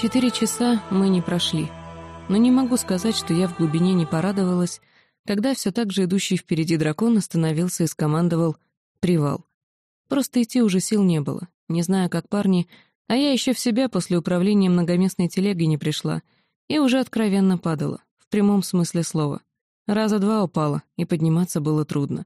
Четыре часа мы не прошли. Но не могу сказать, что я в глубине не порадовалась, когда все так же идущий впереди дракон остановился и скомандовал «Привал». Просто идти уже сил не было. Не знаю, как парни, а я еще в себя после управления многоместной телегой не пришла и уже откровенно падала, в прямом смысле слова. Раза два упала, и подниматься было трудно.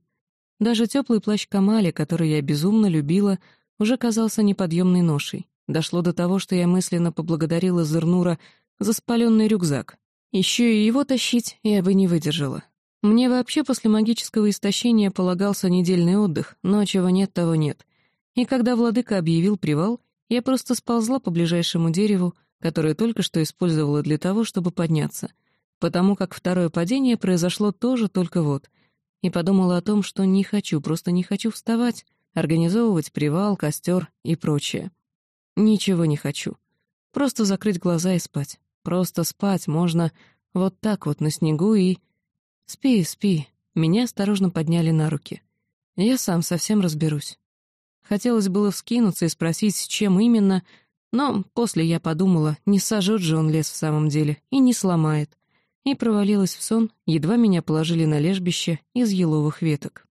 Даже теплый плащ Камали, который я безумно любила, уже казался неподъемной ношей. Дошло до того, что я мысленно поблагодарила Зернура за спаленный рюкзак. Еще и его тащить я бы не выдержала. Мне вообще после магического истощения полагался недельный отдых, но чего нет, того нет. И когда владыка объявил привал, я просто сползла по ближайшему дереву, которое только что использовала для того, чтобы подняться, потому как второе падение произошло тоже только вот, и подумала о том, что не хочу, просто не хочу вставать, организовывать привал, костер и прочее. Ничего не хочу. Просто закрыть глаза и спать. Просто спать можно вот так вот на снегу и... Спи, спи. Меня осторожно подняли на руки. Я сам совсем разберусь. Хотелось было вскинуться и спросить, с чем именно, но после я подумала, не сожжет же он лес в самом деле и не сломает. И провалилась в сон, едва меня положили на лежбище из еловых веток.